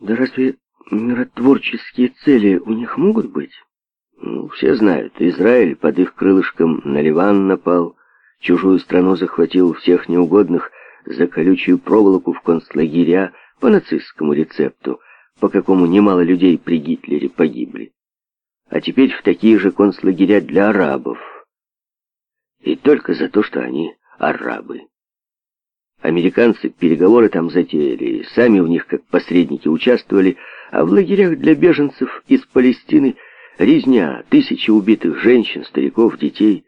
Да разве миротворческие цели у них могут быть? Ну, все знают, Израиль под их крылышком на Ливан напал, чужую страну захватил всех неугодных за колючую проволоку в концлагеря по нацистскому рецепту, по какому немало людей при Гитлере погибли. А теперь в такие же концлагеря для арабов. И только за то, что они арабы. Американцы переговоры там затеяли, сами в них как посредники участвовали, а в лагерях для беженцев из Палестины резня, тысячи убитых женщин, стариков, детей.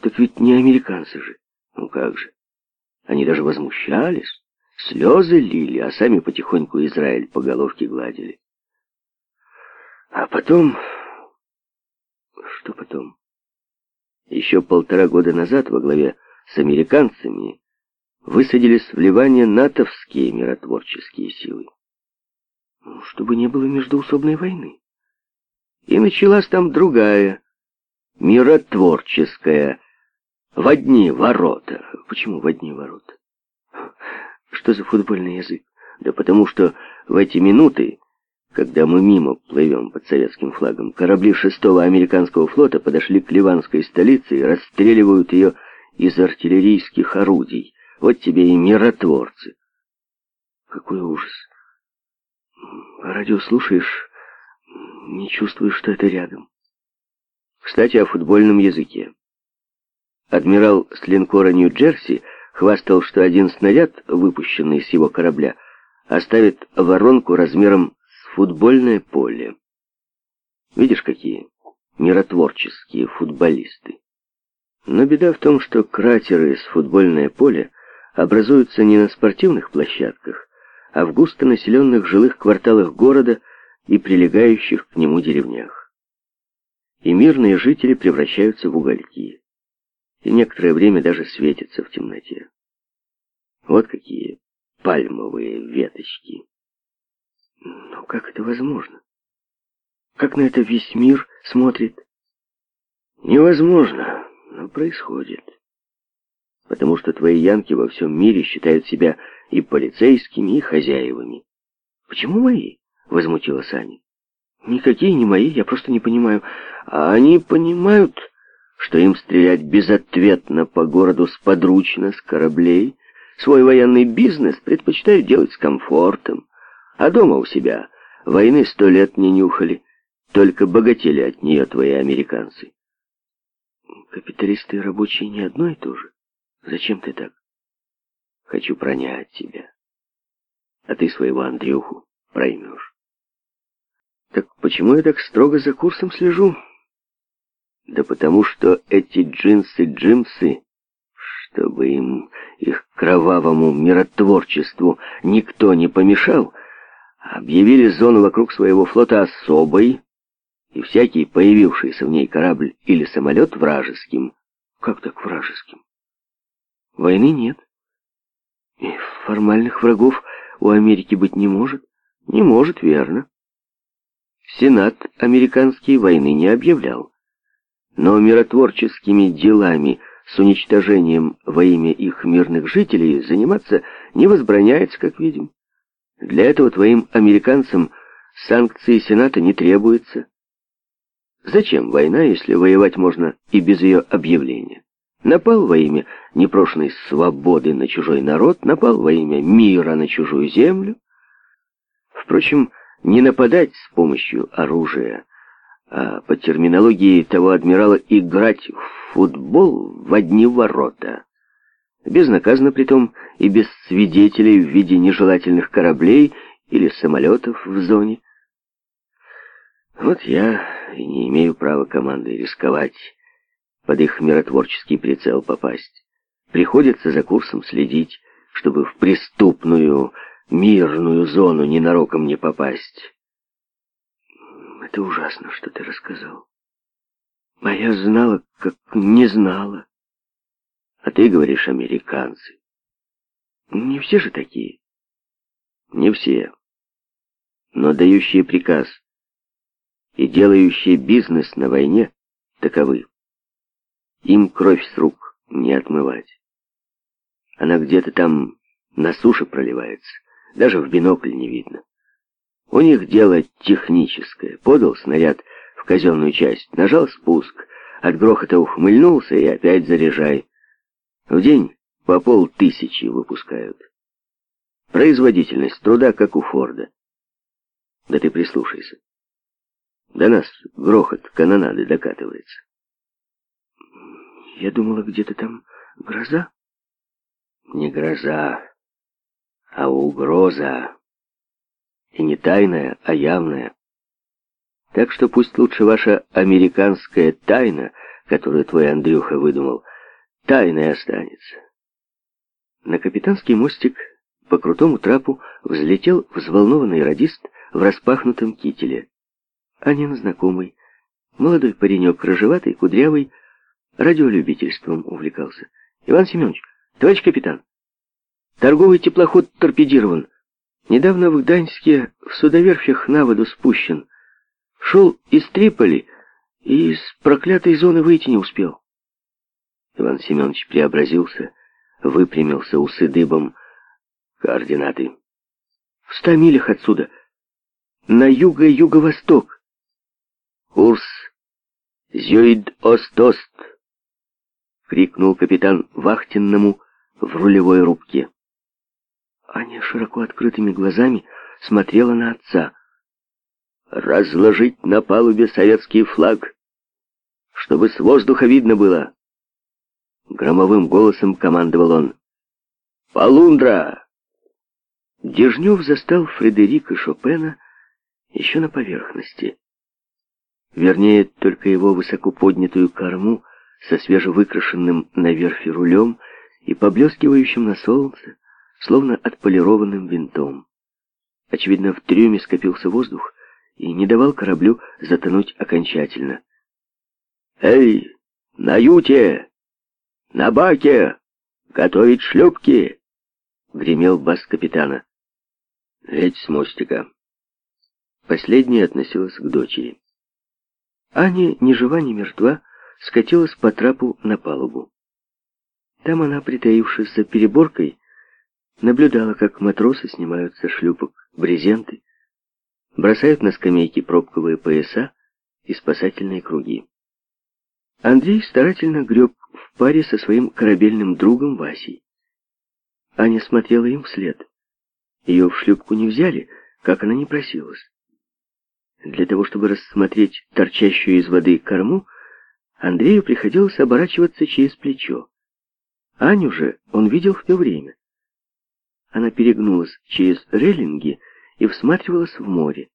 Так ведь не американцы же. Ну как же. Они даже возмущались, слезы лили, а сами потихоньку Израиль по головке гладили. А потом... Что потом? Еще полтора года назад во главе с американцами высадились в Ливане натовские миротворческие силы. Ну, чтобы не было междуусобной войны. И началась там другая, миротворческая, в одни ворота. Почему в одни ворота? Что за футбольный язык? Да потому что в эти минуты, когда мы мимо плывем под советским флагом, корабли шестого американского флота подошли к ливанской столице и расстреливают ее из артиллерийских орудий. Вот тебе и миротворцы. Какой ужас. По радио слушаешь, не чувствуешь, что это рядом. Кстати, о футбольном языке. Адмирал с линкора Нью-Джерси хвастал, что один снаряд, выпущенный с его корабля, оставит воронку размером с футбольное поле. Видишь, какие миротворческие футболисты. Но беда в том, что кратеры с футбольное поле образуются не на спортивных площадках, а в густонаселенных жилых кварталах города и прилегающих к нему деревнях. И мирные жители превращаются в угольки, и некоторое время даже светятся в темноте. Вот какие пальмовые веточки. Но как это возможно? Как на это весь мир смотрит? Невозможно, но происходит потому что твои янки во всем мире считают себя и полицейскими, и хозяевами. Почему мои? Возмутилась Аня. Никакие не мои, я просто не понимаю. А они понимают, что им стрелять безответно по городу сподручно, с кораблей. Свой военный бизнес предпочитают делать с комфортом. А дома у себя войны сто лет не нюхали. Только богатели от нее твои американцы. Капиталисты и рабочие не одно и то же. Зачем ты так? Хочу пронять тебя. А ты своего Андрюху проймешь. Так почему я так строго за курсом слежу? Да потому что эти джинсы-джимсы, чтобы им, их кровавому миротворчеству никто не помешал, объявили зону вокруг своего флота особой, и всякий появившийся в ней корабль или самолет вражеским. Как так вражеским? Войны нет. И формальных врагов у Америки быть не может. Не может, верно. Сенат американский войны не объявлял. Но миротворческими делами с уничтожением во имя их мирных жителей заниматься не возбраняется, как видим. Для этого твоим американцам санкции Сената не требуется. Зачем война, если воевать можно и без ее объявления? Напал во имя непрошенной свободы на чужой народ, напал во имя мира на чужую землю. Впрочем, не нападать с помощью оружия, а по терминологии того адмирала играть в футбол в одни ворота. Безнаказанно притом и без свидетелей в виде нежелательных кораблей или самолетов в зоне. Вот я и не имею права командой рисковать под их миротворческий прицел попасть. Приходится за курсом следить, чтобы в преступную, мирную зону ненароком не попасть. Это ужасно, что ты рассказал. А я знала, как не знала. А ты говоришь, американцы. Не все же такие. Не все. Но дающие приказ и делающие бизнес на войне таковы. Им кровь с рук не отмывать. Она где-то там на суше проливается, даже в бинокль не видно. У них дело техническое. Подал снаряд в казенную часть, нажал спуск, от грохота ухмыльнулся и опять заряжай. В день по полтысячи выпускают. Производительность труда, как у Форда. Да ты прислушайся. До нас грохот канонады докатывается. Я думала, где-то там гроза. Не гроза, а угроза. И не тайная, а явная. Так что пусть лучше ваша американская тайна, которую твой Андрюха выдумал, тайной останется. На капитанский мостик по крутому трапу взлетел взволнованный радист в распахнутом кителе. А Анин знакомый, молодой паренек, рыжеватый, кудрявый, радиолюбительством увлекался. Иван Семенович, товарищ капитан, торговый теплоход торпедирован. Недавно в Гданьске в судоверфях на воду спущен. Шел из Триполи и из проклятой зоны выйти не успел. Иван Семенович преобразился, выпрямился усы дыбом. Координаты. В ста милях отсюда. На юго-юго-восток. Курс Зюид-Ост-Ост. ост — крикнул капитан Вахтенному в рулевой рубке. Аня широко открытыми глазами смотрела на отца. «Разложить на палубе советский флаг, чтобы с воздуха видно было!» Громовым голосом командовал он. «Полундра!» Дежнев застал Фредерика Шопена еще на поверхности. Вернее, только его высоко поднятую корму — со свежевыкрашенным на верфи рулем и поблескивающим на солнце, словно отполированным винтом. Очевидно, в трюме скопился воздух и не давал кораблю затонуть окончательно. «Эй, на юте! На баке! Готовить шлюпки!» — гремел бас капитана. «Ведь с мостика». Последняя относилась к дочери. Аня, ни жива, ни мертва, — скатилась по трапу на палубу. Там она, притаившись за переборкой, наблюдала, как матросы снимают со шлюпок брезенты, бросают на скамейки пробковые пояса и спасательные круги. Андрей старательно греб в паре со своим корабельным другом Васей. Аня смотрела им вслед. Ее в шлюпку не взяли, как она не просилась. Для того, чтобы рассмотреть торчащую из воды корму, Андрею приходилось оборачиваться через плечо. Аню же он видел все время. Она перегнулась через рейлинги и всматривалась в море.